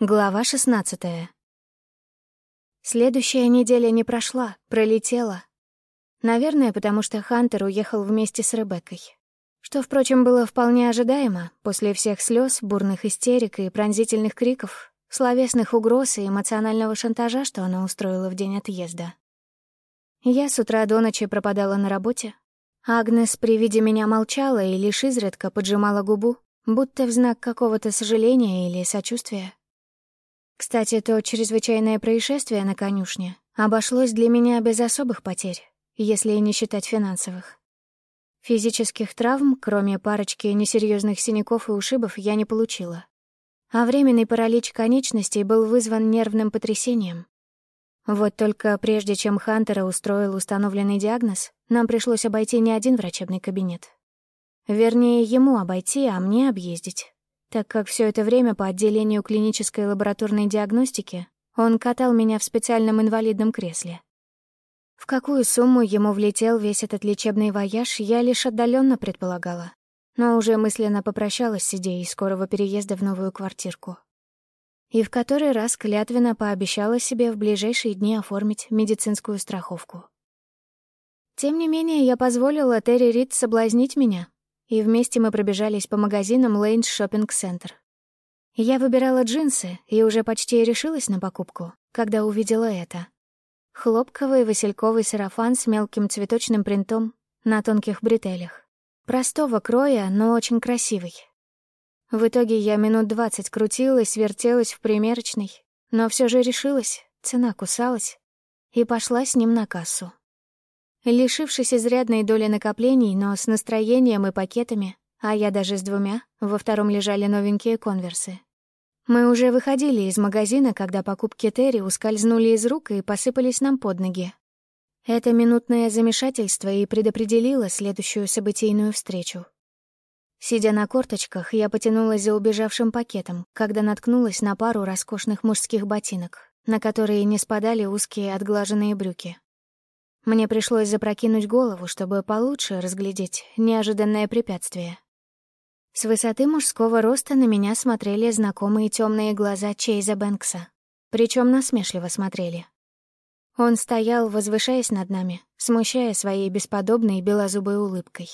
Глава 16 Следующая неделя не прошла, пролетела. Наверное, потому что Хантер уехал вместе с Ребеккой. Что, впрочем, было вполне ожидаемо после всех слез, бурных истерик и пронзительных криков, словесных угроз и эмоционального шантажа, что она устроила в день отъезда. Я с утра до ночи пропадала на работе. Агнес при виде меня молчала и лишь изредка поджимала губу, будто в знак какого-то сожаления или сочувствия. Кстати, то чрезвычайное происшествие на конюшне обошлось для меня без особых потерь, если не считать финансовых. Физических травм, кроме парочки несерьезных синяков и ушибов, я не получила. А временный паралич конечностей был вызван нервным потрясением. Вот только прежде чем Хантера устроил установленный диагноз, нам пришлось обойти не один врачебный кабинет. Вернее, ему обойти, а мне объездить так как все это время по отделению клинической лабораторной диагностики он катал меня в специальном инвалидном кресле. В какую сумму ему влетел весь этот лечебный вояж, я лишь отдаленно предполагала, но уже мысленно попрощалась с идеей скорого переезда в новую квартирку. И в который раз клятвенно пообещала себе в ближайшие дни оформить медицинскую страховку. Тем не менее, я позволила Терри Рид соблазнить меня, и вместе мы пробежались по магазинам Лейнс Шоппинг Центр. Я выбирала джинсы и уже почти решилась на покупку, когда увидела это. Хлопковый васильковый сарафан с мелким цветочным принтом на тонких бретелях. Простого кроя, но очень красивый. В итоге я минут двадцать крутилась, вертелась в примерочной, но все же решилась, цена кусалась, и пошла с ним на кассу. Лишившись изрядной доли накоплений, но с настроением и пакетами, а я даже с двумя, во втором лежали новенькие конверсы. Мы уже выходили из магазина, когда покупки Терри ускользнули из рук и посыпались нам под ноги. Это минутное замешательство и предопределило следующую событийную встречу. Сидя на корточках, я потянулась за убежавшим пакетом, когда наткнулась на пару роскошных мужских ботинок, на которые не спадали узкие отглаженные брюки. Мне пришлось запрокинуть голову, чтобы получше разглядеть неожиданное препятствие. С высоты мужского роста на меня смотрели знакомые темные глаза Чейза Бэнкса, причем насмешливо смотрели. Он стоял, возвышаясь над нами, смущая своей бесподобной белозубой улыбкой.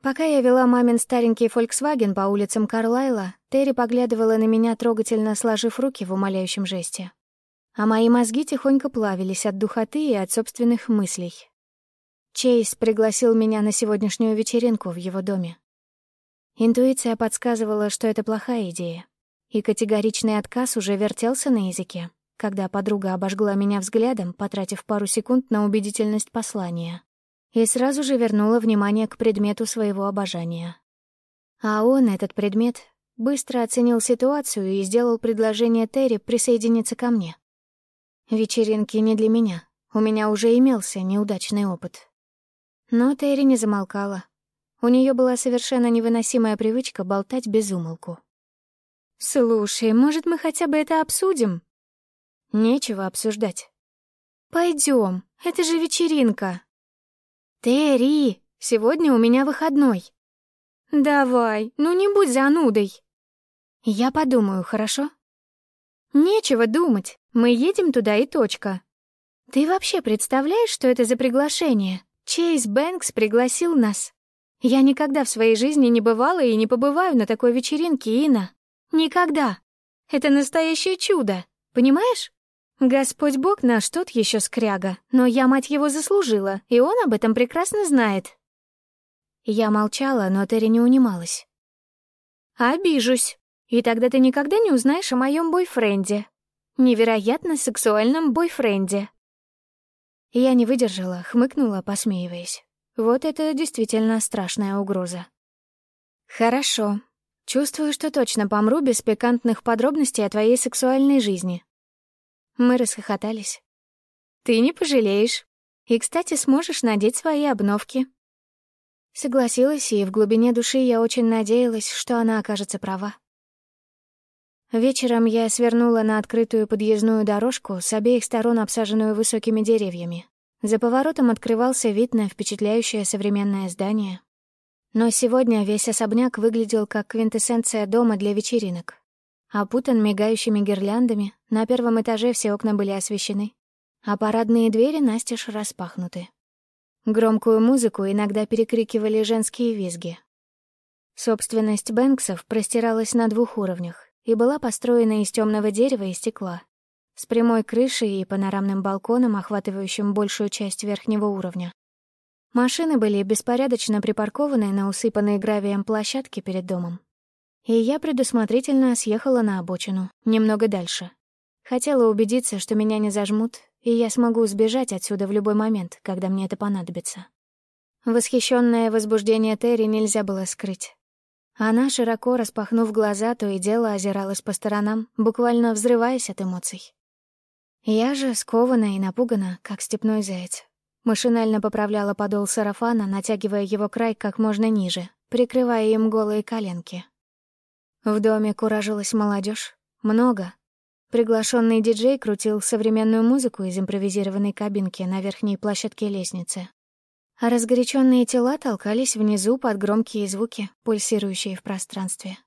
Пока я вела мамин старенький Volkswagen по улицам Карлайла, Терри поглядывала на меня, трогательно сложив руки в умоляющем жесте а мои мозги тихонько плавились от духоты и от собственных мыслей. Чейз пригласил меня на сегодняшнюю вечеринку в его доме. Интуиция подсказывала, что это плохая идея, и категоричный отказ уже вертелся на языке, когда подруга обожгла меня взглядом, потратив пару секунд на убедительность послания, и сразу же вернула внимание к предмету своего обожания. А он, этот предмет, быстро оценил ситуацию и сделал предложение Терри присоединиться ко мне. Вечеринки не для меня. У меня уже имелся неудачный опыт. Но Терри не замолкала. У нее была совершенно невыносимая привычка болтать без умолку. «Слушай, может, мы хотя бы это обсудим?» «Нечего обсуждать». Пойдем, это же вечеринка». «Терри, сегодня у меня выходной». «Давай, ну не будь занудой». «Я подумаю, хорошо?» «Нечего думать. Мы едем туда и точка. Ты вообще представляешь, что это за приглашение? Чейз Бэнкс пригласил нас. Я никогда в своей жизни не бывала и не побываю на такой вечеринке, Ина. Никогда. Это настоящее чудо, понимаешь? Господь Бог наш тот еще скряга, но я, мать его, заслужила, и он об этом прекрасно знает. Я молчала, но Терри не унималась. «Обижусь. И тогда ты никогда не узнаешь о моем бойфренде невероятно сексуальном бойфренде. Я не выдержала, хмыкнула, посмеиваясь. Вот это действительно страшная угроза. Хорошо. Чувствую, что точно помру без пикантных подробностей о твоей сексуальной жизни. Мы расхохотались. Ты не пожалеешь. И, кстати, сможешь надеть свои обновки. Согласилась, и в глубине души я очень надеялась, что она окажется права. Вечером я свернула на открытую подъездную дорожку, с обеих сторон обсаженную высокими деревьями. За поворотом открывался вид на впечатляющее современное здание. Но сегодня весь особняк выглядел как квинтэссенция дома для вечеринок. опутан мигающими гирляндами, на первом этаже все окна были освещены, а парадные двери настежь распахнуты. Громкую музыку иногда перекрикивали женские визги. Собственность Бэнксов простиралась на двух уровнях и была построена из темного дерева и стекла, с прямой крышей и панорамным балконом, охватывающим большую часть верхнего уровня. Машины были беспорядочно припаркованы на усыпанной гравием площадке перед домом. И я предусмотрительно съехала на обочину, немного дальше. Хотела убедиться, что меня не зажмут, и я смогу сбежать отсюда в любой момент, когда мне это понадобится. Восхищенное возбуждение Терри нельзя было скрыть. Она, широко распахнув глаза, то и дело озиралась по сторонам, буквально взрываясь от эмоций. Я же скована и напугана, как степной заяц. Машинально поправляла подол сарафана, натягивая его край как можно ниже, прикрывая им голые коленки. В доме куражилась молодежь, Много, Приглашенный диджей крутил современную музыку из импровизированной кабинки на верхней площадке лестницы. А разгоряченные тела толкались внизу под громкие звуки, пульсирующие в пространстве.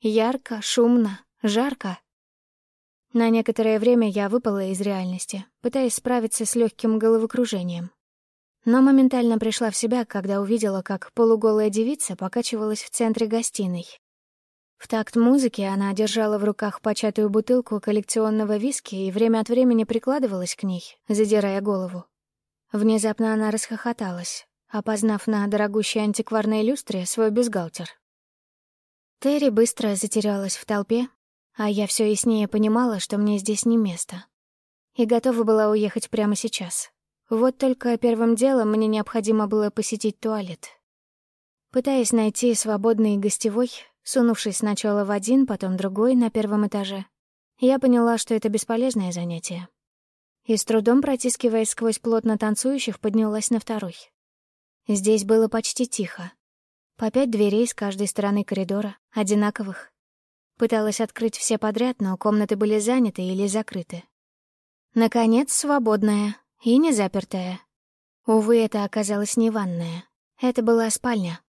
Ярко, шумно, жарко. На некоторое время я выпала из реальности, пытаясь справиться с легким головокружением. Но моментально пришла в себя, когда увидела, как полуголая девица покачивалась в центре гостиной, в такт музыки она держала в руках початую бутылку коллекционного виски и время от времени прикладывалась к ней, задирая голову. Внезапно она расхохоталась, опознав на дорогущей антикварной люстре свой бюстгальтер. Терри быстро затерялась в толпе, а я все яснее понимала, что мне здесь не место. И готова была уехать прямо сейчас. Вот только первым делом мне необходимо было посетить туалет. Пытаясь найти свободный гостевой, Сунувшись сначала в один, потом другой на первом этаже, я поняла, что это бесполезное занятие. И с трудом протискиваясь сквозь плотно танцующих, поднялась на второй. Здесь было почти тихо. По пять дверей с каждой стороны коридора, одинаковых. Пыталась открыть все подряд, но комнаты были заняты или закрыты. Наконец, свободная и не запертая. Увы, это оказалось не ванная. Это была спальня,